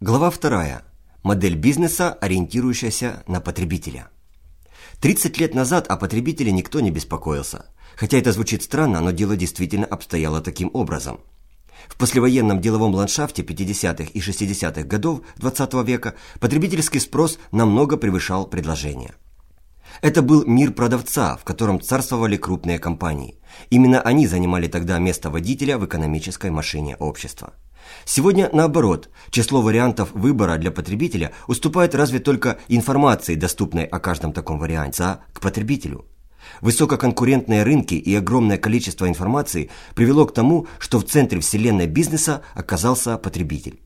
Глава 2. Модель бизнеса, ориентирующаяся на потребителя. 30 лет назад о потребителе никто не беспокоился. Хотя это звучит странно, но дело действительно обстояло таким образом. В послевоенном деловом ландшафте 50-х и 60-х годов XX -го века потребительский спрос намного превышал предложение. Это был мир продавца, в котором царствовали крупные компании. Именно они занимали тогда место водителя в экономической машине общества. Сегодня наоборот, число вариантов выбора для потребителя уступает разве только информации, доступной о каждом таком варианте, а к потребителю. Высококонкурентные рынки и огромное количество информации привело к тому, что в центре вселенной бизнеса оказался потребитель.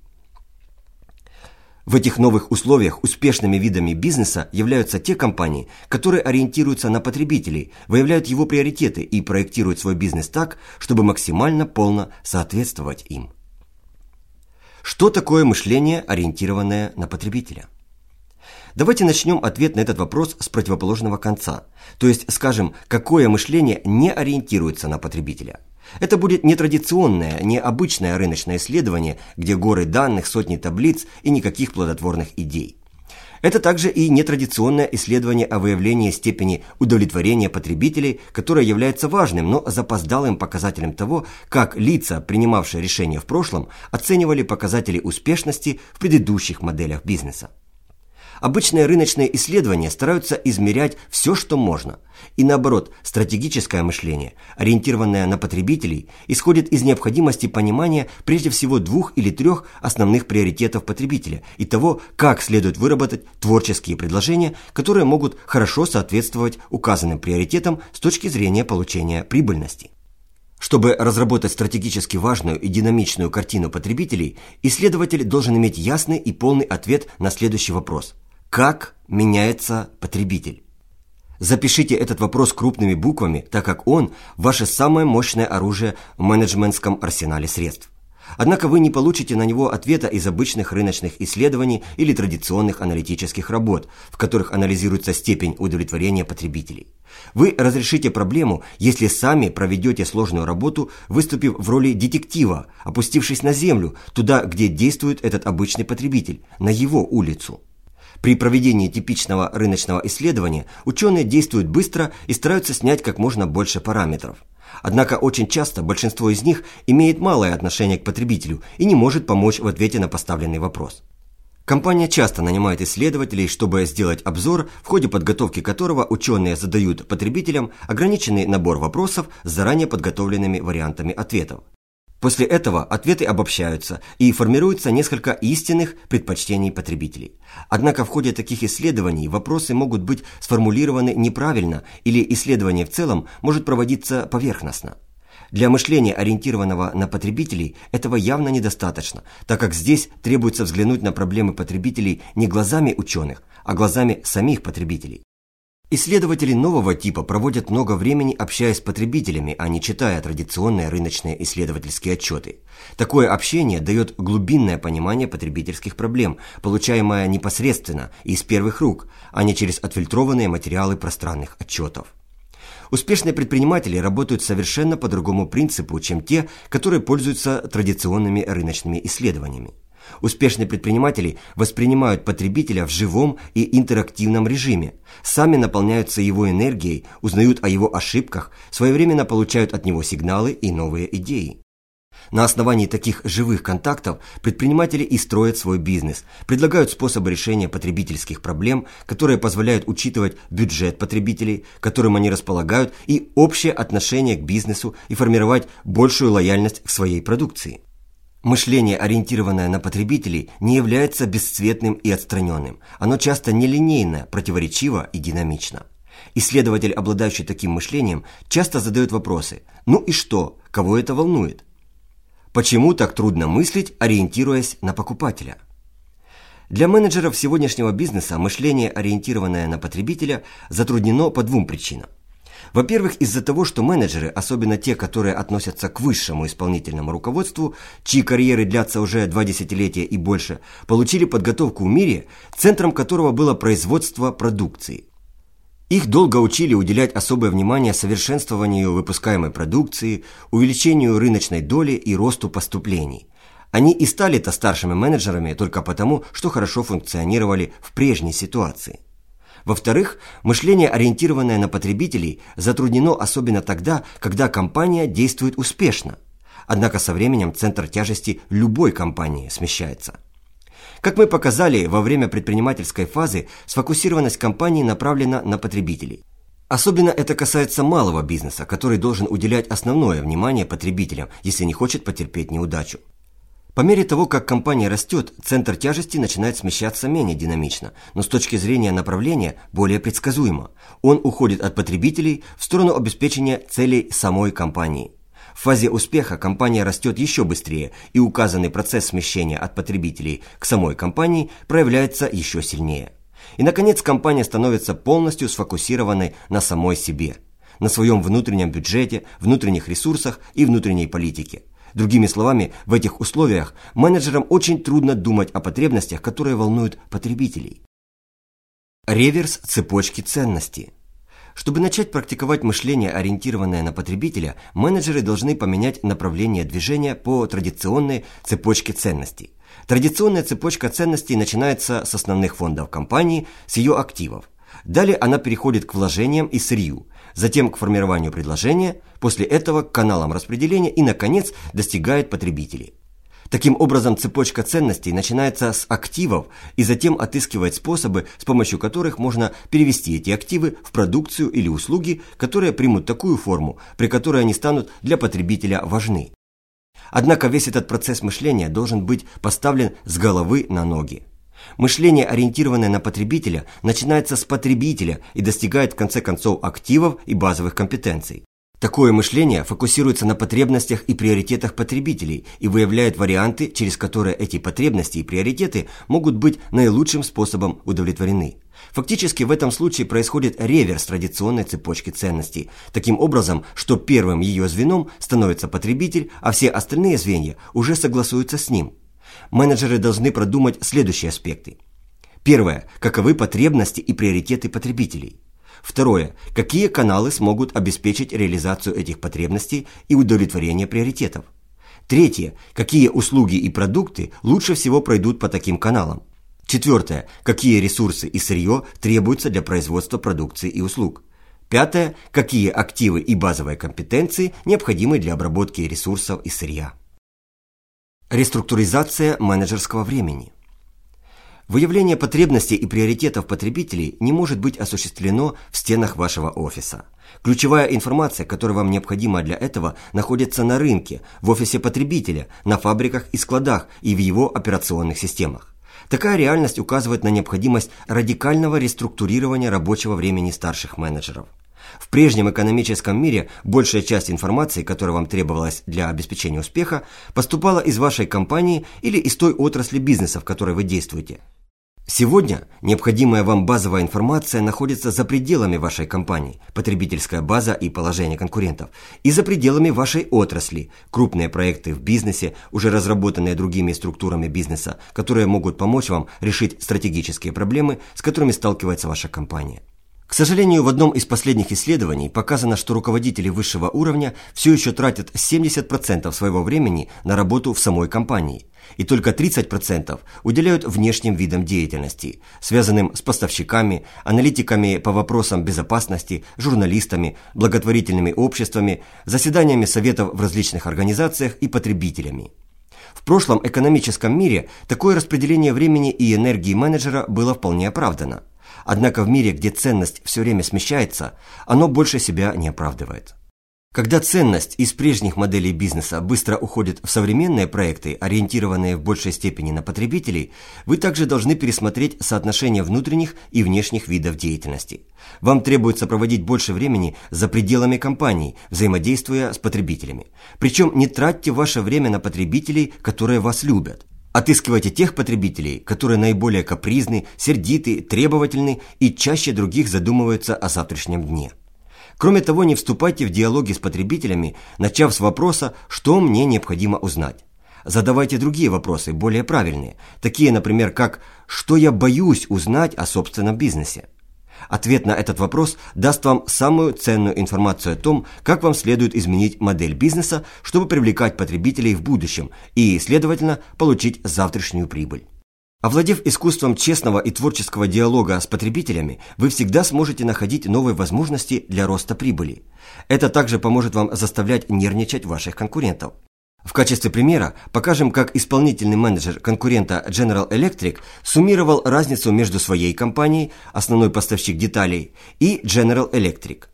В этих новых условиях успешными видами бизнеса являются те компании, которые ориентируются на потребителей, выявляют его приоритеты и проектируют свой бизнес так, чтобы максимально полно соответствовать им. Что такое мышление, ориентированное на потребителя? Давайте начнем ответ на этот вопрос с противоположного конца. То есть скажем, какое мышление не ориентируется на потребителя. Это будет не традиционное, не обычное рыночное исследование, где горы данных, сотни таблиц и никаких плодотворных идей. Это также и нетрадиционное исследование о выявлении степени удовлетворения потребителей, которое является важным, но запоздалым показателем того, как лица, принимавшие решения в прошлом, оценивали показатели успешности в предыдущих моделях бизнеса. Обычные рыночные исследования стараются измерять все, что можно. И наоборот, стратегическое мышление, ориентированное на потребителей, исходит из необходимости понимания прежде всего двух или трех основных приоритетов потребителя и того, как следует выработать творческие предложения, которые могут хорошо соответствовать указанным приоритетам с точки зрения получения прибыльности. Чтобы разработать стратегически важную и динамичную картину потребителей, исследователь должен иметь ясный и полный ответ на следующий вопрос – как меняется потребитель? Запишите этот вопрос крупными буквами, так как он – ваше самое мощное оружие в менеджментском арсенале средств. Однако вы не получите на него ответа из обычных рыночных исследований или традиционных аналитических работ, в которых анализируется степень удовлетворения потребителей. Вы разрешите проблему, если сами проведете сложную работу, выступив в роли детектива, опустившись на землю, туда, где действует этот обычный потребитель, на его улицу. При проведении типичного рыночного исследования ученые действуют быстро и стараются снять как можно больше параметров. Однако очень часто большинство из них имеет малое отношение к потребителю и не может помочь в ответе на поставленный вопрос. Компания часто нанимает исследователей, чтобы сделать обзор, в ходе подготовки которого ученые задают потребителям ограниченный набор вопросов с заранее подготовленными вариантами ответов. После этого ответы обобщаются и формируется несколько истинных предпочтений потребителей. Однако в ходе таких исследований вопросы могут быть сформулированы неправильно или исследование в целом может проводиться поверхностно. Для мышления, ориентированного на потребителей, этого явно недостаточно, так как здесь требуется взглянуть на проблемы потребителей не глазами ученых, а глазами самих потребителей. Исследователи нового типа проводят много времени, общаясь с потребителями, а не читая традиционные рыночные исследовательские отчеты. Такое общение дает глубинное понимание потребительских проблем, получаемое непосредственно из первых рук, а не через отфильтрованные материалы пространных отчетов. Успешные предприниматели работают совершенно по другому принципу, чем те, которые пользуются традиционными рыночными исследованиями. Успешные предприниматели воспринимают потребителя в живом и интерактивном режиме, сами наполняются его энергией, узнают о его ошибках, своевременно получают от него сигналы и новые идеи. На основании таких живых контактов предприниматели и строят свой бизнес, предлагают способы решения потребительских проблем, которые позволяют учитывать бюджет потребителей, которым они располагают, и общее отношение к бизнесу и формировать большую лояльность к своей продукции. Мышление, ориентированное на потребителей, не является бесцветным и отстраненным. Оно часто нелинейно, противоречиво и динамично. Исследователь, обладающий таким мышлением, часто задает вопросы «Ну и что? Кого это волнует?» Почему так трудно мыслить, ориентируясь на покупателя? Для менеджеров сегодняшнего бизнеса мышление, ориентированное на потребителя, затруднено по двум причинам. Во-первых, из-за того, что менеджеры, особенно те, которые относятся к высшему исполнительному руководству, чьи карьеры длятся уже два десятилетия и больше, получили подготовку в мире, центром которого было производство продукции. Их долго учили уделять особое внимание совершенствованию выпускаемой продукции, увеличению рыночной доли и росту поступлений. Они и стали-то старшими менеджерами только потому, что хорошо функционировали в прежней ситуации. Во-вторых, мышление, ориентированное на потребителей, затруднено особенно тогда, когда компания действует успешно. Однако со временем центр тяжести любой компании смещается. Как мы показали, во время предпринимательской фазы сфокусированность компании направлена на потребителей. Особенно это касается малого бизнеса, который должен уделять основное внимание потребителям, если не хочет потерпеть неудачу. По мере того, как компания растет, центр тяжести начинает смещаться менее динамично, но с точки зрения направления более предсказуемо. Он уходит от потребителей в сторону обеспечения целей самой компании. В фазе успеха компания растет еще быстрее, и указанный процесс смещения от потребителей к самой компании проявляется еще сильнее. И, наконец, компания становится полностью сфокусированной на самой себе, на своем внутреннем бюджете, внутренних ресурсах и внутренней политике – Другими словами, в этих условиях менеджерам очень трудно думать о потребностях, которые волнуют потребителей. Реверс цепочки ценностей. Чтобы начать практиковать мышление, ориентированное на потребителя, менеджеры должны поменять направление движения по традиционной цепочке ценностей. Традиционная цепочка ценностей начинается с основных фондов компании, с ее активов. Далее она переходит к вложениям и сырью, затем к формированию предложения, после этого к каналам распределения и, наконец, достигает потребителей. Таким образом, цепочка ценностей начинается с активов и затем отыскивает способы, с помощью которых можно перевести эти активы в продукцию или услуги, которые примут такую форму, при которой они станут для потребителя важны. Однако весь этот процесс мышления должен быть поставлен с головы на ноги. Мышление, ориентированное на потребителя, начинается с потребителя и достигает в конце концов активов и базовых компетенций. Такое мышление фокусируется на потребностях и приоритетах потребителей и выявляет варианты, через которые эти потребности и приоритеты могут быть наилучшим способом удовлетворены. Фактически в этом случае происходит реверс традиционной цепочки ценностей, таким образом, что первым ее звеном становится потребитель, а все остальные звенья уже согласуются с ним – менеджеры должны продумать следующие аспекты. Первое. Каковы потребности и приоритеты потребителей? Второе. Какие каналы смогут обеспечить реализацию этих потребностей и удовлетворение приоритетов? Третье. Какие услуги и продукты лучше всего пройдут по таким каналам? Четвертое. Какие ресурсы и сырье требуются для производства продукции и услуг? Пятое. Какие активы и базовые компетенции необходимы для обработки ресурсов и сырья? Реструктуризация менеджерского времени. Выявление потребностей и приоритетов потребителей не может быть осуществлено в стенах вашего офиса. Ключевая информация, которая вам необходима для этого, находится на рынке, в офисе потребителя, на фабриках и складах и в его операционных системах. Такая реальность указывает на необходимость радикального реструктурирования рабочего времени старших менеджеров. В прежнем экономическом мире большая часть информации, которая вам требовалась для обеспечения успеха, поступала из вашей компании или из той отрасли бизнеса, в которой вы действуете. Сегодня необходимая вам базовая информация находится за пределами вашей компании, потребительская база и положение конкурентов, и за пределами вашей отрасли, крупные проекты в бизнесе, уже разработанные другими структурами бизнеса, которые могут помочь вам решить стратегические проблемы, с которыми сталкивается ваша компания. К сожалению, в одном из последних исследований показано, что руководители высшего уровня все еще тратят 70% своего времени на работу в самой компании, и только 30% уделяют внешним видам деятельности, связанным с поставщиками, аналитиками по вопросам безопасности, журналистами, благотворительными обществами, заседаниями советов в различных организациях и потребителями. В прошлом экономическом мире такое распределение времени и энергии менеджера было вполне оправдано – Однако в мире, где ценность все время смещается, оно больше себя не оправдывает. Когда ценность из прежних моделей бизнеса быстро уходит в современные проекты, ориентированные в большей степени на потребителей, вы также должны пересмотреть соотношение внутренних и внешних видов деятельности. Вам требуется проводить больше времени за пределами компании, взаимодействуя с потребителями. Причем не тратьте ваше время на потребителей, которые вас любят. Отыскивайте тех потребителей, которые наиболее капризны, сердиты, требовательны и чаще других задумываются о завтрашнем дне. Кроме того, не вступайте в диалоги с потребителями, начав с вопроса «что мне необходимо узнать?». Задавайте другие вопросы, более правильные, такие, например, как «что я боюсь узнать о собственном бизнесе?». Ответ на этот вопрос даст вам самую ценную информацию о том, как вам следует изменить модель бизнеса, чтобы привлекать потребителей в будущем и, следовательно, получить завтрашнюю прибыль. Овладев искусством честного и творческого диалога с потребителями, вы всегда сможете находить новые возможности для роста прибыли. Это также поможет вам заставлять нервничать ваших конкурентов. В качестве примера покажем, как исполнительный менеджер конкурента General Electric суммировал разницу между своей компанией, основной поставщик деталей, и General Electric.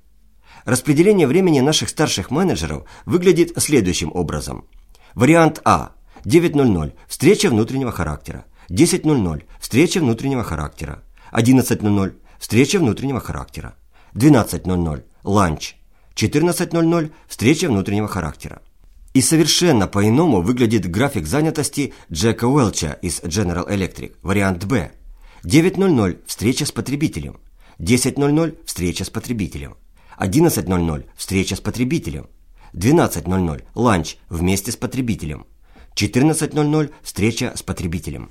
Распределение времени наших старших менеджеров выглядит следующим образом. Вариант А. 9.00. Встреча внутреннего характера. 10.00 – встреча внутреннего характера. 11.00 – встреча внутреннего характера. 12.00 – ланч. 14.00 – встреча внутреннего характера. И совершенно по-иному выглядит график занятости Джека Уэлча из General Electric, вариант Б. 9.00 – встреча с потребителем. 10.00 – встреча с потребителем. 11.00 – встреча с потребителем. 12.00 – ланч вместе с потребителем. 14.00 – встреча с потребителем.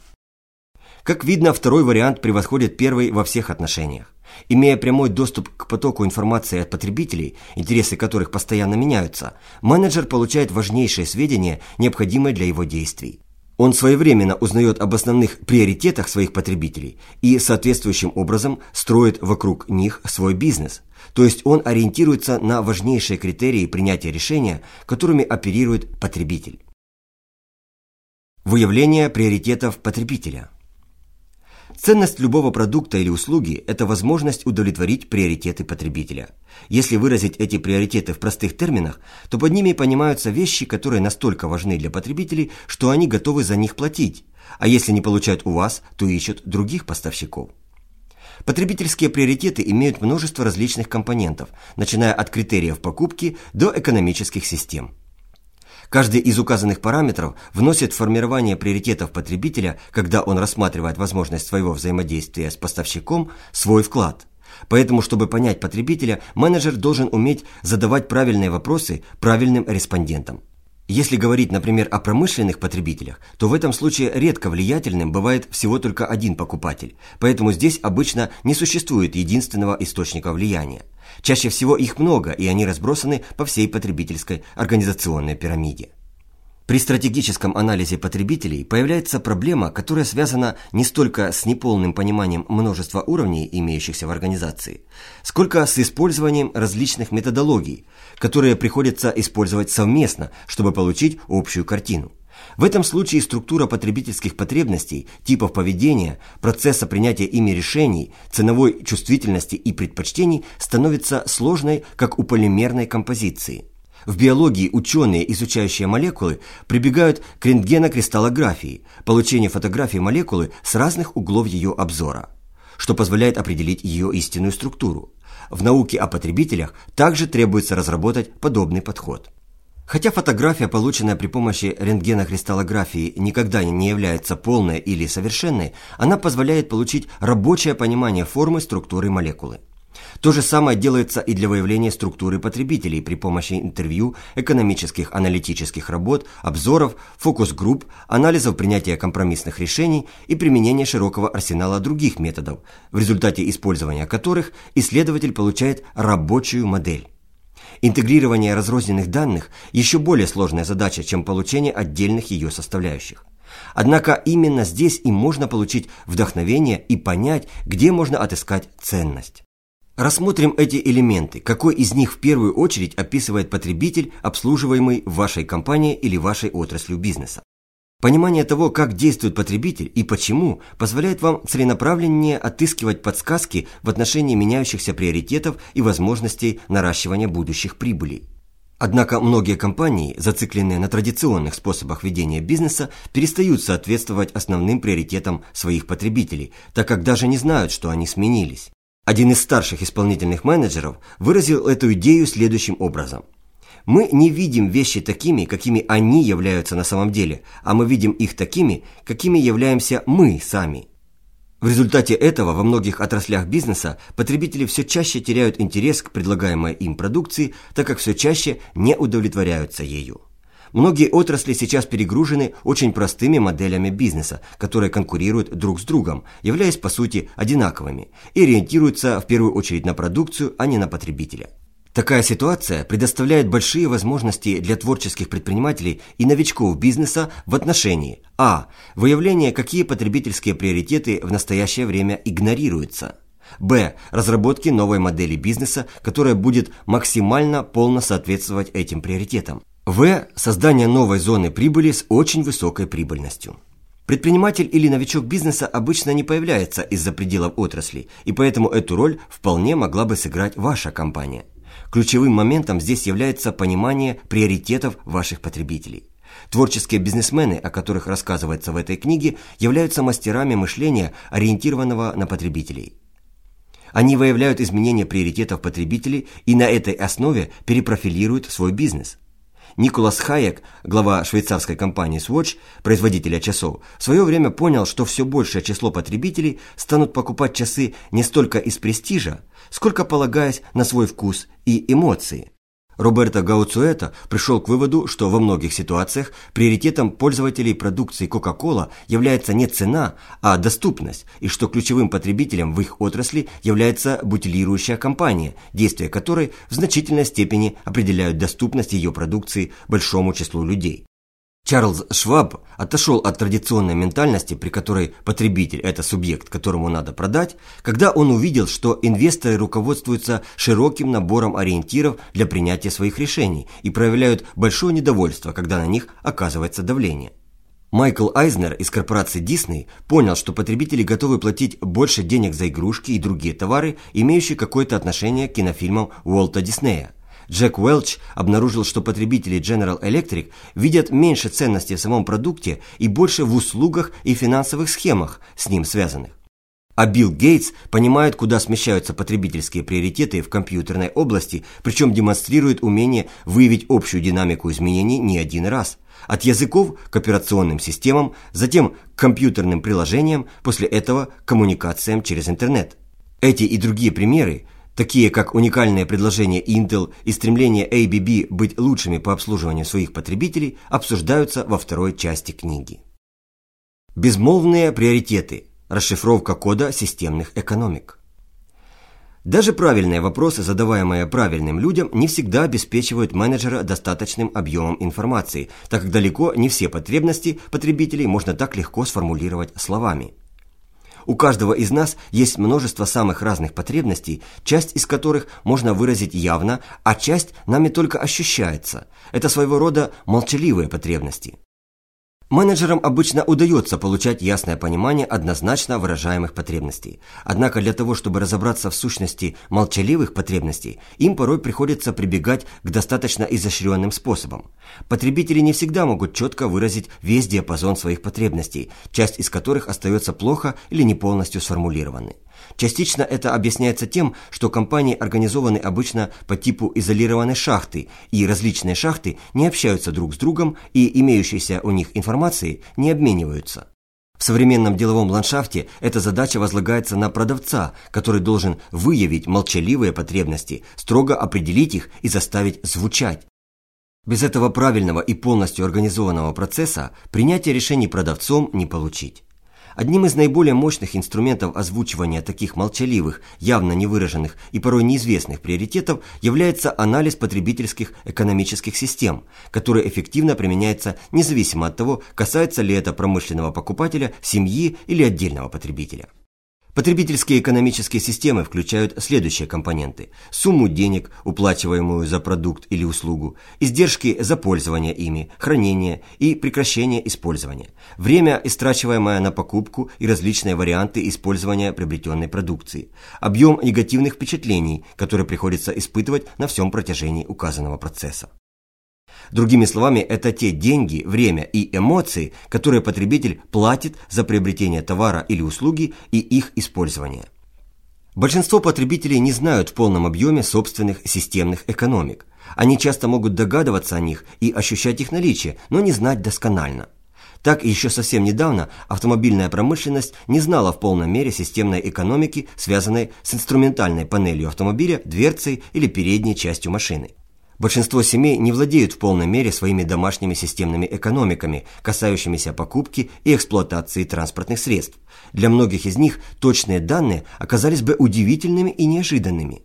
Как видно, второй вариант превосходит первый во всех отношениях. Имея прямой доступ к потоку информации от потребителей, интересы которых постоянно меняются, менеджер получает важнейшие сведения, необходимые для его действий. Он своевременно узнает об основных приоритетах своих потребителей и соответствующим образом строит вокруг них свой бизнес. То есть он ориентируется на важнейшие критерии принятия решения, которыми оперирует потребитель. Выявление приоритетов потребителя – Ценность любого продукта или услуги – это возможность удовлетворить приоритеты потребителя. Если выразить эти приоритеты в простых терминах, то под ними понимаются вещи, которые настолько важны для потребителей, что они готовы за них платить, а если не получают у вас, то ищут других поставщиков. Потребительские приоритеты имеют множество различных компонентов, начиная от критериев покупки до экономических систем. Каждый из указанных параметров вносит формирование приоритетов потребителя, когда он рассматривает возможность своего взаимодействия с поставщиком, свой вклад. Поэтому, чтобы понять потребителя, менеджер должен уметь задавать правильные вопросы правильным респондентам. Если говорить, например, о промышленных потребителях, то в этом случае редко влиятельным бывает всего только один покупатель, поэтому здесь обычно не существует единственного источника влияния. Чаще всего их много, и они разбросаны по всей потребительской организационной пирамиде. При стратегическом анализе потребителей появляется проблема, которая связана не столько с неполным пониманием множества уровней, имеющихся в организации, сколько с использованием различных методологий, которые приходится использовать совместно, чтобы получить общую картину. В этом случае структура потребительских потребностей, типов поведения, процесса принятия ими решений, ценовой чувствительности и предпочтений становится сложной, как у полимерной композиции – в биологии ученые, изучающие молекулы, прибегают к рентгенокристаллографии, получению фотографии молекулы с разных углов ее обзора, что позволяет определить ее истинную структуру. В науке о потребителях также требуется разработать подобный подход. Хотя фотография, полученная при помощи рентгенокристаллографии, никогда не является полной или совершенной, она позволяет получить рабочее понимание формы структуры молекулы. То же самое делается и для выявления структуры потребителей при помощи интервью, экономических аналитических работ, обзоров, фокус-групп, анализов принятия компромиссных решений и применения широкого арсенала других методов, в результате использования которых исследователь получает рабочую модель. Интегрирование разрозненных данных – еще более сложная задача, чем получение отдельных ее составляющих. Однако именно здесь и можно получить вдохновение и понять, где можно отыскать ценность. Рассмотрим эти элементы, какой из них в первую очередь описывает потребитель, обслуживаемый вашей компании или вашей отраслью бизнеса. Понимание того, как действует потребитель и почему, позволяет вам целенаправленнее отыскивать подсказки в отношении меняющихся приоритетов и возможностей наращивания будущих прибылей. Однако многие компании, зацикленные на традиционных способах ведения бизнеса, перестают соответствовать основным приоритетам своих потребителей, так как даже не знают, что они сменились. Один из старших исполнительных менеджеров выразил эту идею следующим образом. Мы не видим вещи такими, какими они являются на самом деле, а мы видим их такими, какими являемся мы сами. В результате этого во многих отраслях бизнеса потребители все чаще теряют интерес к предлагаемой им продукции, так как все чаще не удовлетворяются ею. Многие отрасли сейчас перегружены очень простыми моделями бизнеса, которые конкурируют друг с другом, являясь по сути одинаковыми и ориентируются в первую очередь на продукцию, а не на потребителя. Такая ситуация предоставляет большие возможности для творческих предпринимателей и новичков бизнеса в отношении а. Выявления, какие потребительские приоритеты в настоящее время игнорируются. Б. Разработки новой модели бизнеса, которая будет максимально полно соответствовать этим приоритетам. В. Создание новой зоны прибыли с очень высокой прибыльностью. Предприниматель или новичок бизнеса обычно не появляется из-за пределов отрасли, и поэтому эту роль вполне могла бы сыграть ваша компания. Ключевым моментом здесь является понимание приоритетов ваших потребителей. Творческие бизнесмены, о которых рассказывается в этой книге, являются мастерами мышления, ориентированного на потребителей. Они выявляют изменения приоритетов потребителей и на этой основе перепрофилируют свой бизнес. Николас Хайек, глава швейцарской компании Swatch, производителя часов, в свое время понял, что все большее число потребителей станут покупать часы не столько из престижа, сколько полагаясь на свой вкус и эмоции. Роберто Гауцуэта пришел к выводу, что во многих ситуациях приоритетом пользователей продукции Coca-Cola является не цена, а доступность, и что ключевым потребителем в их отрасли является бутилирующая компания, действия которой в значительной степени определяют доступность ее продукции большому числу людей. Чарльз Шваб отошел от традиционной ментальности, при которой потребитель – это субъект, которому надо продать, когда он увидел, что инвесторы руководствуются широким набором ориентиров для принятия своих решений и проявляют большое недовольство, когда на них оказывается давление. Майкл Айзнер из корпорации Disney понял, что потребители готовы платить больше денег за игрушки и другие товары, имеющие какое-то отношение к кинофильмам Уолта Диснея. Джек Уэлч обнаружил, что потребители General Electric видят меньше ценности в самом продукте и больше в услугах и финансовых схемах с ним связанных. А Билл Гейтс понимает, куда смещаются потребительские приоритеты в компьютерной области, причем демонстрирует умение выявить общую динамику изменений не один раз. От языков к операционным системам, затем к компьютерным приложениям, после этого к коммуникациям через интернет. Эти и другие примеры такие как уникальное предложение Intel и стремление ABB быть лучшими по обслуживанию своих потребителей, обсуждаются во второй части книги. Безмолвные приоритеты. Расшифровка кода системных экономик. Даже правильные вопросы, задаваемые правильным людям, не всегда обеспечивают менеджера достаточным объемом информации, так как далеко не все потребности потребителей можно так легко сформулировать словами. У каждого из нас есть множество самых разных потребностей, часть из которых можно выразить явно, а часть нами только ощущается. Это своего рода молчаливые потребности. Менеджерам обычно удается получать ясное понимание однозначно выражаемых потребностей. Однако для того, чтобы разобраться в сущности молчаливых потребностей, им порой приходится прибегать к достаточно изощренным способам. Потребители не всегда могут четко выразить весь диапазон своих потребностей, часть из которых остается плохо или не полностью сформулированы. Частично это объясняется тем, что компании организованы обычно по типу изолированной шахты, и различные шахты не общаются друг с другом и имеющейся у них информацией не обмениваются. В современном деловом ландшафте эта задача возлагается на продавца, который должен выявить молчаливые потребности, строго определить их и заставить звучать. Без этого правильного и полностью организованного процесса принятие решений продавцом не получить. Одним из наиболее мощных инструментов озвучивания таких молчаливых, явно невыраженных и порой неизвестных приоритетов является анализ потребительских экономических систем, который эффективно применяется независимо от того, касается ли это промышленного покупателя, семьи или отдельного потребителя. Потребительские экономические системы включают следующие компоненты. Сумму денег, уплачиваемую за продукт или услугу, издержки за пользование ими, хранение и прекращение использования, время, истрачиваемое на покупку и различные варианты использования приобретенной продукции, объем негативных впечатлений, которые приходится испытывать на всем протяжении указанного процесса. Другими словами, это те деньги, время и эмоции, которые потребитель платит за приобретение товара или услуги и их использование. Большинство потребителей не знают в полном объеме собственных системных экономик. Они часто могут догадываться о них и ощущать их наличие, но не знать досконально. Так еще совсем недавно автомобильная промышленность не знала в полной мере системной экономики, связанной с инструментальной панелью автомобиля, дверцей или передней частью машины. Большинство семей не владеют в полной мере своими домашними системными экономиками, касающимися покупки и эксплуатации транспортных средств. Для многих из них точные данные оказались бы удивительными и неожиданными.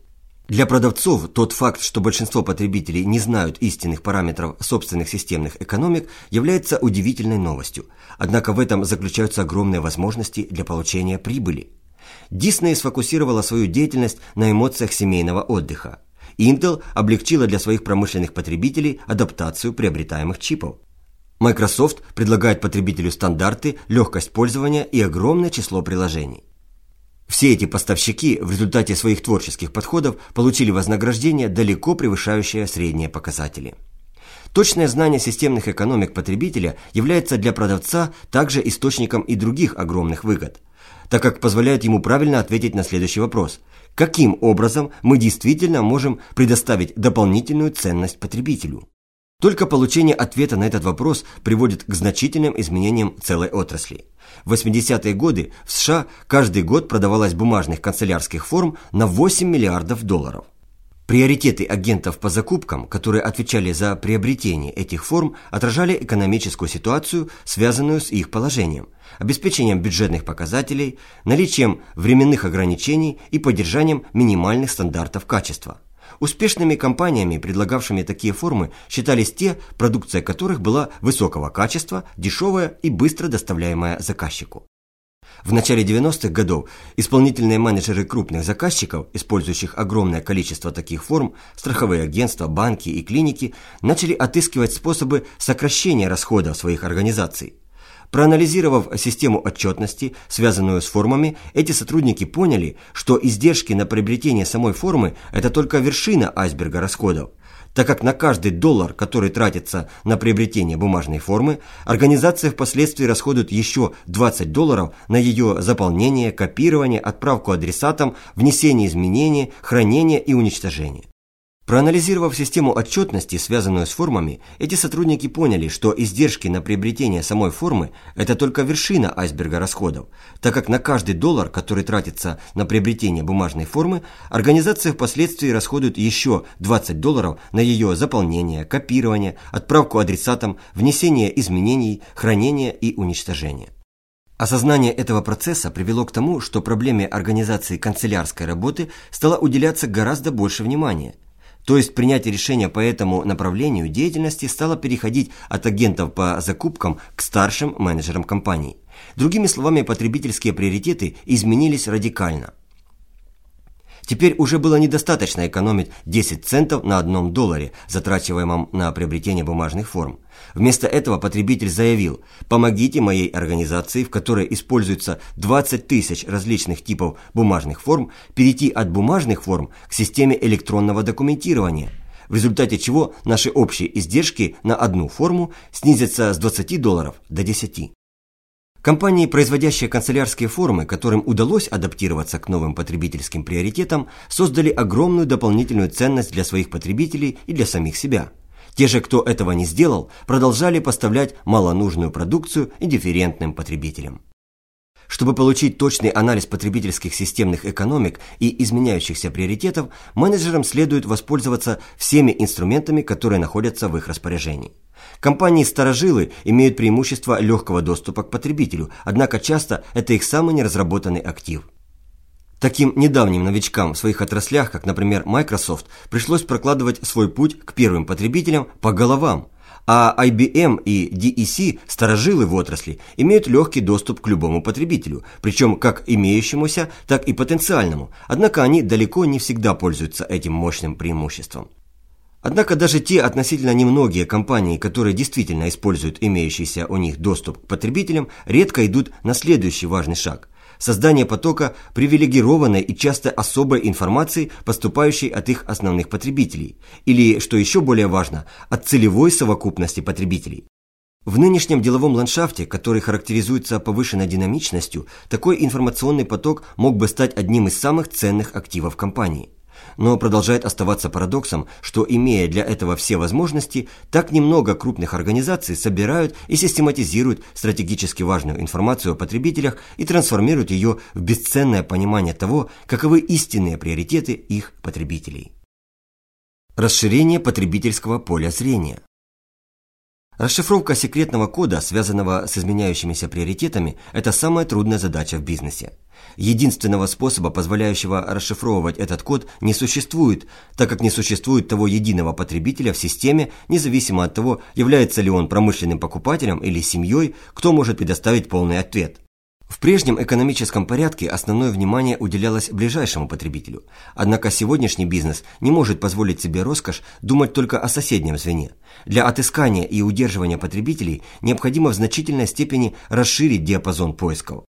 Для продавцов тот факт, что большинство потребителей не знают истинных параметров собственных системных экономик, является удивительной новостью. Однако в этом заключаются огромные возможности для получения прибыли. Дисней сфокусировала свою деятельность на эмоциях семейного отдыха. Intel облегчила для своих промышленных потребителей адаптацию приобретаемых чипов. Microsoft предлагает потребителю стандарты, легкость пользования и огромное число приложений. Все эти поставщики в результате своих творческих подходов получили вознаграждение, далеко превышающее средние показатели. Точное знание системных экономик потребителя является для продавца также источником и других огромных выгод, так как позволяет ему правильно ответить на следующий вопрос – каким образом мы действительно можем предоставить дополнительную ценность потребителю. Только получение ответа на этот вопрос приводит к значительным изменениям целой отрасли. В 80-е годы в США каждый год продавалось бумажных канцелярских форм на 8 миллиардов долларов. Приоритеты агентов по закупкам, которые отвечали за приобретение этих форм, отражали экономическую ситуацию, связанную с их положением, обеспечением бюджетных показателей, наличием временных ограничений и поддержанием минимальных стандартов качества. Успешными компаниями, предлагавшими такие формы, считались те, продукция которых была высокого качества, дешевая и быстро доставляемая заказчику. В начале 90-х годов исполнительные менеджеры крупных заказчиков, использующих огромное количество таких форм, страховые агентства, банки и клиники, начали отыскивать способы сокращения расходов своих организаций. Проанализировав систему отчетности, связанную с формами, эти сотрудники поняли, что издержки на приобретение самой формы – это только вершина айсберга расходов – так как на каждый доллар, который тратится на приобретение бумажной формы, организация впоследствии расходует еще 20 долларов на ее заполнение, копирование, отправку адресатам, внесение изменений, хранение и уничтожение. Проанализировав систему отчетности, связанную с формами, эти сотрудники поняли, что издержки на приобретение самой формы – это только вершина айсберга расходов, так как на каждый доллар, который тратится на приобретение бумажной формы, организация впоследствии расходует еще 20 долларов на ее заполнение, копирование, отправку адресатам, внесение изменений, хранение и уничтожение. Осознание этого процесса привело к тому, что проблеме организации канцелярской работы стало уделяться гораздо больше внимания – то есть принятие решения по этому направлению деятельности стало переходить от агентов по закупкам к старшим менеджерам компаний. Другими словами, потребительские приоритеты изменились радикально – Теперь уже было недостаточно экономить 10 центов на одном долларе, затрачиваемом на приобретение бумажных форм. Вместо этого потребитель заявил «Помогите моей организации, в которой используется 20 тысяч различных типов бумажных форм, перейти от бумажных форм к системе электронного документирования» в результате чего наши общие издержки на одну форму снизятся с 20 долларов до 10. Компании, производящие канцелярские формы, которым удалось адаптироваться к новым потребительским приоритетам, создали огромную дополнительную ценность для своих потребителей и для самих себя. Те же, кто этого не сделал, продолжали поставлять малонужную продукцию индифферентным потребителям. Чтобы получить точный анализ потребительских системных экономик и изменяющихся приоритетов, менеджерам следует воспользоваться всеми инструментами, которые находятся в их распоряжении. Компании-старожилы имеют преимущество легкого доступа к потребителю, однако часто это их самый неразработанный актив. Таким недавним новичкам в своих отраслях, как, например, Microsoft, пришлось прокладывать свой путь к первым потребителям по головам, а IBM и DEC, старожилы в отрасли, имеют легкий доступ к любому потребителю, причем как имеющемуся, так и потенциальному, однако они далеко не всегда пользуются этим мощным преимуществом. Однако даже те относительно немногие компании, которые действительно используют имеющийся у них доступ к потребителям, редко идут на следующий важный шаг – создание потока привилегированной и часто особой информации, поступающей от их основных потребителей, или, что еще более важно, от целевой совокупности потребителей. В нынешнем деловом ландшафте, который характеризуется повышенной динамичностью, такой информационный поток мог бы стать одним из самых ценных активов компании – но продолжает оставаться парадоксом, что, имея для этого все возможности, так немного крупных организаций собирают и систематизируют стратегически важную информацию о потребителях и трансформируют ее в бесценное понимание того, каковы истинные приоритеты их потребителей. Расширение потребительского поля зрения. Расшифровка секретного кода, связанного с изменяющимися приоритетами, это самая трудная задача в бизнесе. Единственного способа, позволяющего расшифровывать этот код, не существует, так как не существует того единого потребителя в системе, независимо от того, является ли он промышленным покупателем или семьей, кто может предоставить полный ответ. В прежнем экономическом порядке основное внимание уделялось ближайшему потребителю. Однако сегодняшний бизнес не может позволить себе роскошь думать только о соседнем звене. Для отыскания и удерживания потребителей необходимо в значительной степени расширить диапазон поисков.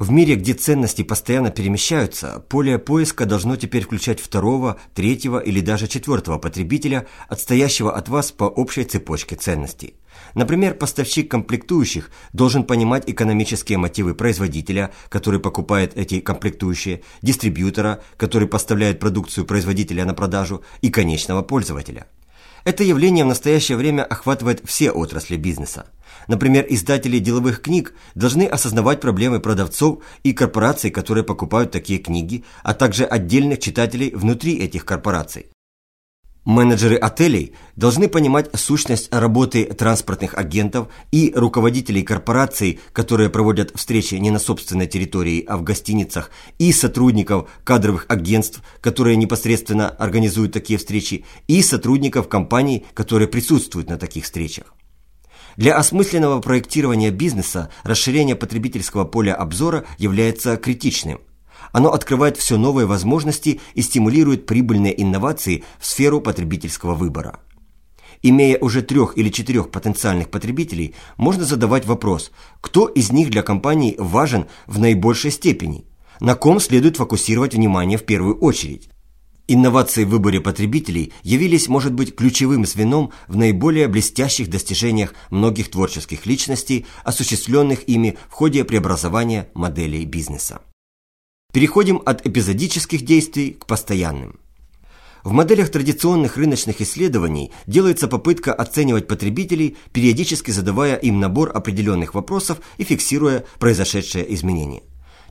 В мире, где ценности постоянно перемещаются, поле поиска должно теперь включать второго, третьего или даже четвертого потребителя, отстоящего от вас по общей цепочке ценностей. Например, поставщик комплектующих должен понимать экономические мотивы производителя, который покупает эти комплектующие, дистрибьютора, который поставляет продукцию производителя на продажу, и конечного пользователя. Это явление в настоящее время охватывает все отрасли бизнеса. Например, издатели деловых книг должны осознавать проблемы продавцов и корпораций, которые покупают такие книги, а также отдельных читателей внутри этих корпораций. Менеджеры отелей должны понимать сущность работы транспортных агентов и руководителей корпораций, которые проводят встречи не на собственной территории, а в гостиницах, и сотрудников кадровых агентств, которые непосредственно организуют такие встречи, и сотрудников компаний, которые присутствуют на таких встречах. Для осмысленного проектирования бизнеса расширение потребительского поля обзора является критичным. Оно открывает все новые возможности и стимулирует прибыльные инновации в сферу потребительского выбора. Имея уже трех или четырех потенциальных потребителей, можно задавать вопрос, кто из них для компании важен в наибольшей степени, на ком следует фокусировать внимание в первую очередь. Инновации в выборе потребителей явились, может быть, ключевым звеном в наиболее блестящих достижениях многих творческих личностей, осуществленных ими в ходе преобразования моделей бизнеса. Переходим от эпизодических действий к постоянным. В моделях традиционных рыночных исследований делается попытка оценивать потребителей, периодически задавая им набор определенных вопросов и фиксируя произошедшее изменение.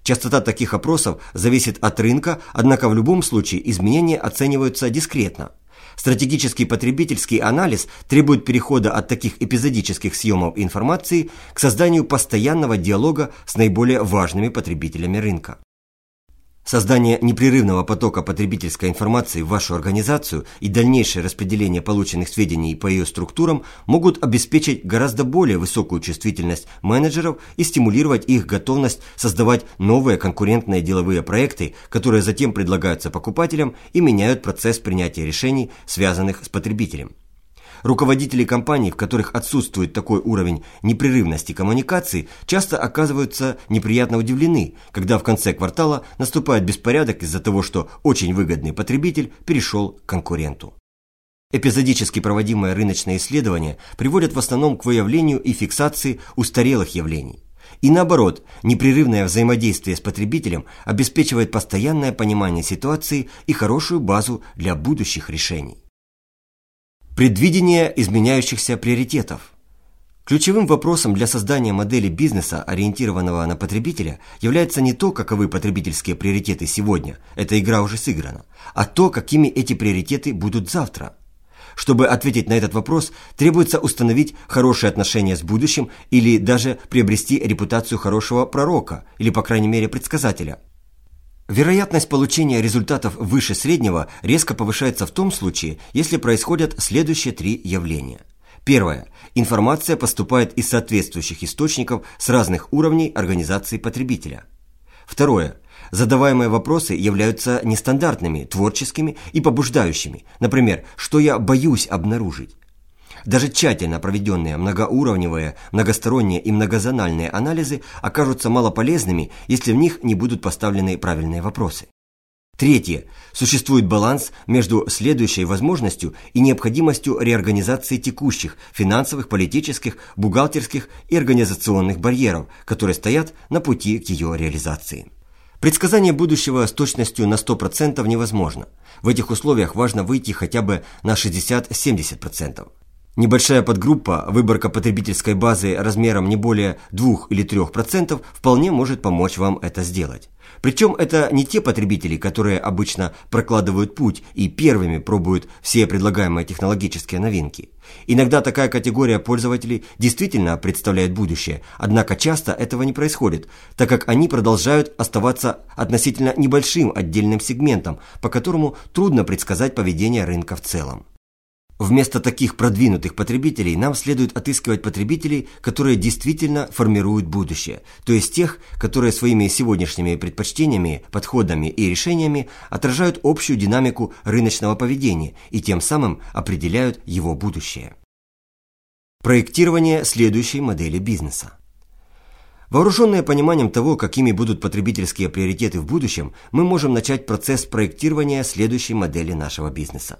Частота таких опросов зависит от рынка, однако в любом случае изменения оцениваются дискретно. Стратегический потребительский анализ требует перехода от таких эпизодических съемов информации к созданию постоянного диалога с наиболее важными потребителями рынка. Создание непрерывного потока потребительской информации в вашу организацию и дальнейшее распределение полученных сведений по ее структурам могут обеспечить гораздо более высокую чувствительность менеджеров и стимулировать их готовность создавать новые конкурентные деловые проекты, которые затем предлагаются покупателям и меняют процесс принятия решений, связанных с потребителем. Руководители компаний, в которых отсутствует такой уровень непрерывности коммуникации, часто оказываются неприятно удивлены, когда в конце квартала наступает беспорядок из-за того, что очень выгодный потребитель перешел к конкуренту. Эпизодически проводимые рыночные исследования приводят в основном к выявлению и фиксации устарелых явлений. И наоборот, непрерывное взаимодействие с потребителем обеспечивает постоянное понимание ситуации и хорошую базу для будущих решений. Предвидение изменяющихся приоритетов. Ключевым вопросом для создания модели бизнеса, ориентированного на потребителя, является не то, каковы потребительские приоритеты сегодня, эта игра уже сыграна, а то, какими эти приоритеты будут завтра. Чтобы ответить на этот вопрос, требуется установить хорошие отношения с будущим или даже приобрести репутацию хорошего пророка или, по крайней мере, предсказателя – Вероятность получения результатов выше среднего резко повышается в том случае, если происходят следующие три явления. Первое. Информация поступает из соответствующих источников с разных уровней организации потребителя. Второе. Задаваемые вопросы являются нестандартными, творческими и побуждающими. Например, что я боюсь обнаружить? Даже тщательно проведенные многоуровневые, многосторонние и многозональные анализы окажутся малополезными, если в них не будут поставлены правильные вопросы. Третье. Существует баланс между следующей возможностью и необходимостью реорганизации текущих финансовых, политических, бухгалтерских и организационных барьеров, которые стоят на пути к ее реализации. Предсказание будущего с точностью на 100% невозможно. В этих условиях важно выйти хотя бы на 60-70%. Небольшая подгруппа, выборка потребительской базы размером не более 2 или 3% вполне может помочь вам это сделать. Причем это не те потребители, которые обычно прокладывают путь и первыми пробуют все предлагаемые технологические новинки. Иногда такая категория пользователей действительно представляет будущее, однако часто этого не происходит, так как они продолжают оставаться относительно небольшим отдельным сегментом, по которому трудно предсказать поведение рынка в целом. Вместо таких продвинутых потребителей нам следует отыскивать потребителей, которые действительно формируют будущее, то есть тех, которые своими сегодняшними предпочтениями, подходами и решениями отражают общую динамику рыночного поведения и тем самым определяют его будущее. Проектирование следующей модели бизнеса. Вооруженные пониманием того, какими будут потребительские приоритеты в будущем, мы можем начать процесс проектирования следующей модели нашего бизнеса.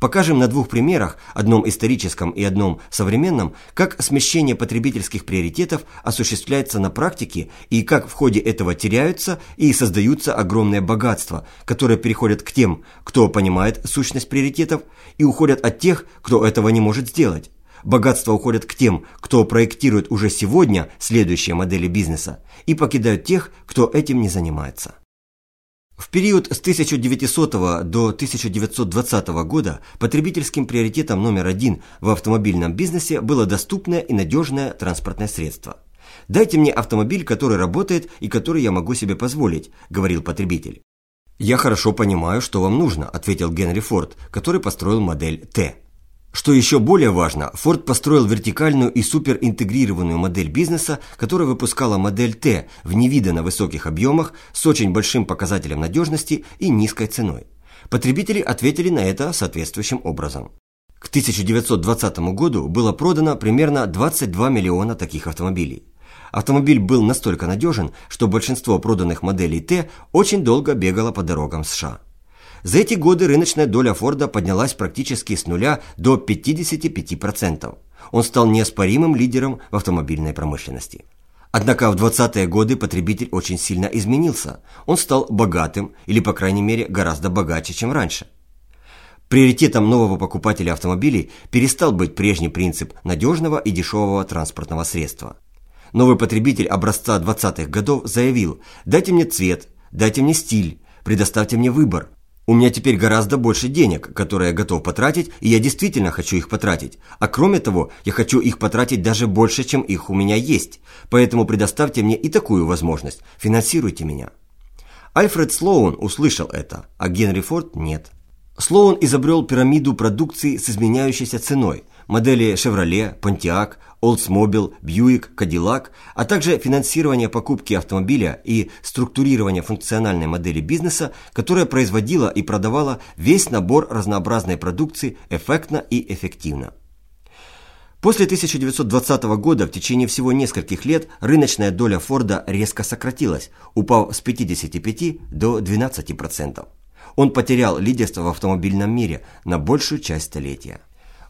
Покажем на двух примерах, одном историческом и одном современном, как смещение потребительских приоритетов осуществляется на практике и как в ходе этого теряются и создаются огромные богатства, которые переходят к тем, кто понимает сущность приоритетов, и уходят от тех, кто этого не может сделать. Богатства уходят к тем, кто проектирует уже сегодня следующие модели бизнеса, и покидают тех, кто этим не занимается. В период с 1900 до 1920 года потребительским приоритетом номер один в автомобильном бизнесе было доступное и надежное транспортное средство. «Дайте мне автомобиль, который работает и который я могу себе позволить», – говорил потребитель. «Я хорошо понимаю, что вам нужно», – ответил Генри Форд, который построил модель Т. Что еще более важно, Ford построил вертикальную и суперинтегрированную модель бизнеса, которая выпускала модель Т в невиданно высоких объемах с очень большим показателем надежности и низкой ценой. Потребители ответили на это соответствующим образом. К 1920 году было продано примерно 22 миллиона таких автомобилей. Автомобиль был настолько надежен, что большинство проданных моделей Т очень долго бегало по дорогам США. За эти годы рыночная доля Форда поднялась практически с нуля до 55%. Он стал неоспоримым лидером в автомобильной промышленности. Однако в 20-е годы потребитель очень сильно изменился. Он стал богатым, или по крайней мере гораздо богаче, чем раньше. Приоритетом нового покупателя автомобилей перестал быть прежний принцип надежного и дешевого транспортного средства. Новый потребитель образца 20-х годов заявил «Дайте мне цвет, дайте мне стиль, предоставьте мне выбор, у меня теперь гораздо больше денег, которые я готов потратить, и я действительно хочу их потратить. А кроме того, я хочу их потратить даже больше, чем их у меня есть. Поэтому предоставьте мне и такую возможность. Финансируйте меня. Альфред Слоун услышал это, а Генри Форд нет. Слоун изобрел пирамиду продукции с изменяющейся ценой – модели Chevrolet, Pontiac, Oldsmobile, Buick, Cadillac, а также финансирование покупки автомобиля и структурирование функциональной модели бизнеса, которая производила и продавала весь набор разнообразной продукции эффектно и эффективно. После 1920 года в течение всего нескольких лет рыночная доля Форда резко сократилась, упав с 55 до 12%. Он потерял лидерство в автомобильном мире на большую часть столетия.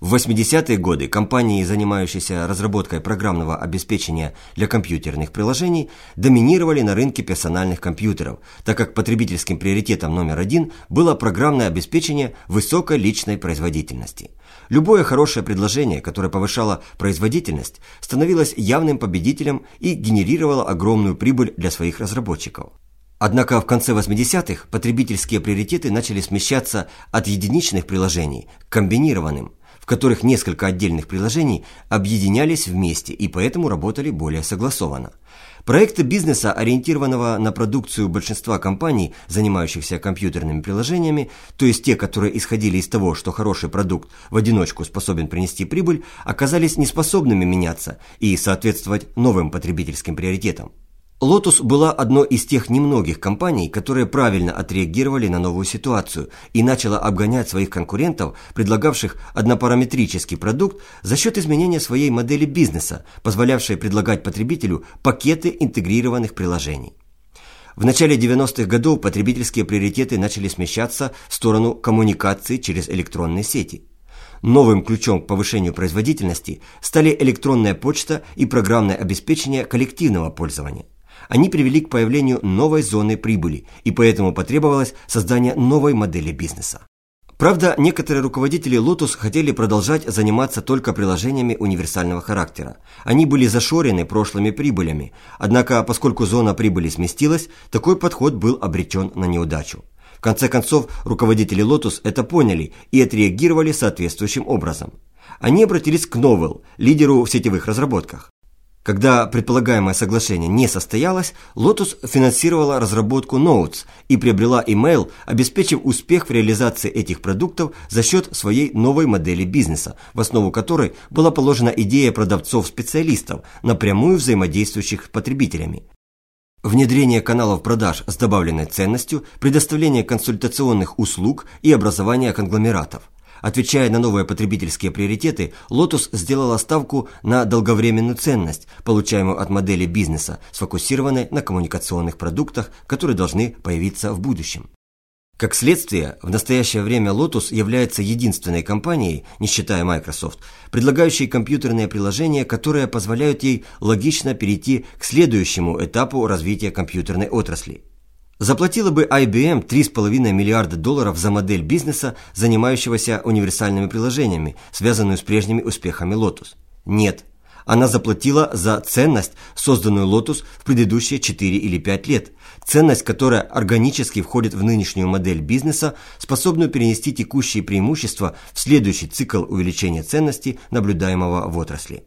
В 80-е годы компании, занимающиеся разработкой программного обеспечения для компьютерных приложений, доминировали на рынке персональных компьютеров, так как потребительским приоритетом номер один было программное обеспечение высокой личной производительности. Любое хорошее предложение, которое повышало производительность, становилось явным победителем и генерировало огромную прибыль для своих разработчиков. Однако в конце 80-х потребительские приоритеты начали смещаться от единичных приложений к комбинированным – в которых несколько отдельных приложений объединялись вместе и поэтому работали более согласованно. Проекты бизнеса, ориентированного на продукцию большинства компаний, занимающихся компьютерными приложениями, то есть те, которые исходили из того, что хороший продукт в одиночку способен принести прибыль, оказались неспособными меняться и соответствовать новым потребительским приоритетам. Lotus была одной из тех немногих компаний, которые правильно отреагировали на новую ситуацию и начала обгонять своих конкурентов, предлагавших однопараметрический продукт за счет изменения своей модели бизнеса, позволявшей предлагать потребителю пакеты интегрированных приложений. В начале 90-х годов потребительские приоритеты начали смещаться в сторону коммуникации через электронные сети. Новым ключом к повышению производительности стали электронная почта и программное обеспечение коллективного пользования они привели к появлению новой зоны прибыли, и поэтому потребовалось создание новой модели бизнеса. Правда, некоторые руководители Lotus хотели продолжать заниматься только приложениями универсального характера. Они были зашорены прошлыми прибылями, однако поскольку зона прибыли сместилась, такой подход был обречен на неудачу. В конце концов, руководители Lotus это поняли и отреагировали соответствующим образом. Они обратились к Novell, лидеру в сетевых разработках. Когда предполагаемое соглашение не состоялось, Lotus финансировала разработку Notes и приобрела email, обеспечив успех в реализации этих продуктов за счет своей новой модели бизнеса, в основу которой была положена идея продавцов-специалистов, напрямую взаимодействующих с потребителями. Внедрение каналов продаж с добавленной ценностью, предоставление консультационных услуг и образование конгломератов – Отвечая на новые потребительские приоритеты, Lotus сделала ставку на долговременную ценность, получаемую от модели бизнеса, сфокусированной на коммуникационных продуктах, которые должны появиться в будущем. Как следствие, в настоящее время Lotus является единственной компанией, не считая Microsoft, предлагающей компьютерные приложения, которые позволяют ей логично перейти к следующему этапу развития компьютерной отрасли – Заплатила бы IBM 3,5 миллиарда долларов за модель бизнеса, занимающегося универсальными приложениями, связанную с прежними успехами Lotus? Нет. Она заплатила за ценность, созданную Lotus в предыдущие 4 или 5 лет. Ценность, которая органически входит в нынешнюю модель бизнеса, способную перенести текущие преимущества в следующий цикл увеличения ценности, наблюдаемого в отрасли.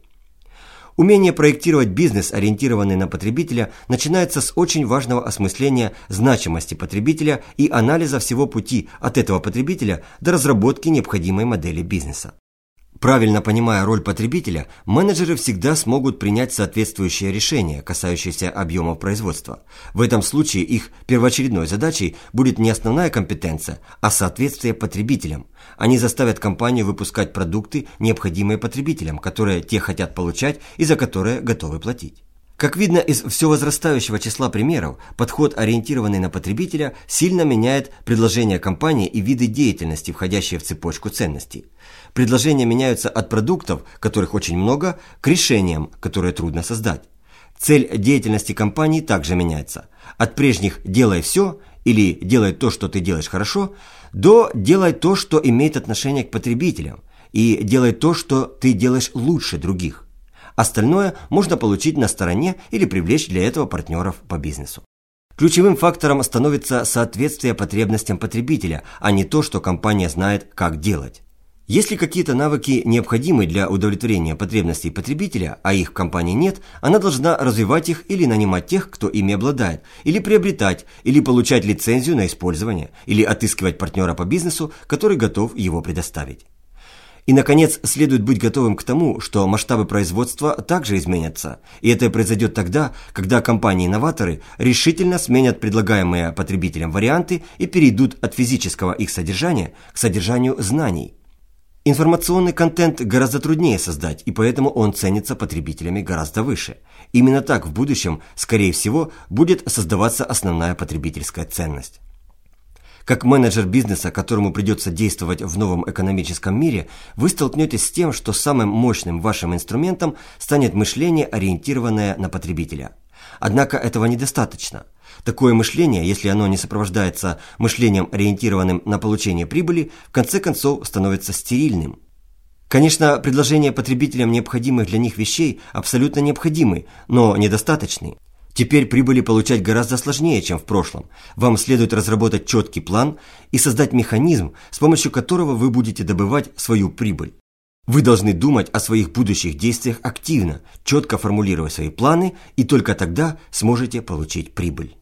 Умение проектировать бизнес, ориентированный на потребителя, начинается с очень важного осмысления значимости потребителя и анализа всего пути от этого потребителя до разработки необходимой модели бизнеса. Правильно понимая роль потребителя, менеджеры всегда смогут принять соответствующее решение, касающееся объемов производства. В этом случае их первоочередной задачей будет не основная компетенция, а соответствие потребителям. Они заставят компанию выпускать продукты, необходимые потребителям, которые те хотят получать и за которые готовы платить. Как видно из все возрастающего числа примеров, подход, ориентированный на потребителя, сильно меняет предложения компании и виды деятельности, входящие в цепочку ценностей. Предложения меняются от продуктов, которых очень много, к решениям, которые трудно создать. Цель деятельности компании также меняется. От прежних «делай все» или «делай то, что ты делаешь хорошо» до «делай то, что имеет отношение к потребителям» и «делай то, что ты делаешь лучше других». Остальное можно получить на стороне или привлечь для этого партнеров по бизнесу. Ключевым фактором становится соответствие потребностям потребителя, а не то, что компания знает, как делать. Если какие-то навыки необходимы для удовлетворения потребностей потребителя, а их в компании нет, она должна развивать их или нанимать тех, кто ими обладает, или приобретать, или получать лицензию на использование, или отыскивать партнера по бизнесу, который готов его предоставить. И, наконец, следует быть готовым к тому, что масштабы производства также изменятся. И это произойдет тогда, когда компании-инноваторы решительно сменят предлагаемые потребителям варианты и перейдут от физического их содержания к содержанию знаний. Информационный контент гораздо труднее создать, и поэтому он ценится потребителями гораздо выше. Именно так в будущем, скорее всего, будет создаваться основная потребительская ценность. Как менеджер бизнеса, которому придется действовать в новом экономическом мире, вы столкнетесь с тем, что самым мощным вашим инструментом станет мышление, ориентированное на потребителя. Однако этого недостаточно. Такое мышление, если оно не сопровождается мышлением, ориентированным на получение прибыли, в конце концов становится стерильным. Конечно, предложения потребителям необходимых для них вещей абсолютно необходимы, но недостаточны. Теперь прибыли получать гораздо сложнее, чем в прошлом. Вам следует разработать четкий план и создать механизм, с помощью которого вы будете добывать свою прибыль. Вы должны думать о своих будущих действиях активно, четко формулируя свои планы, и только тогда сможете получить прибыль.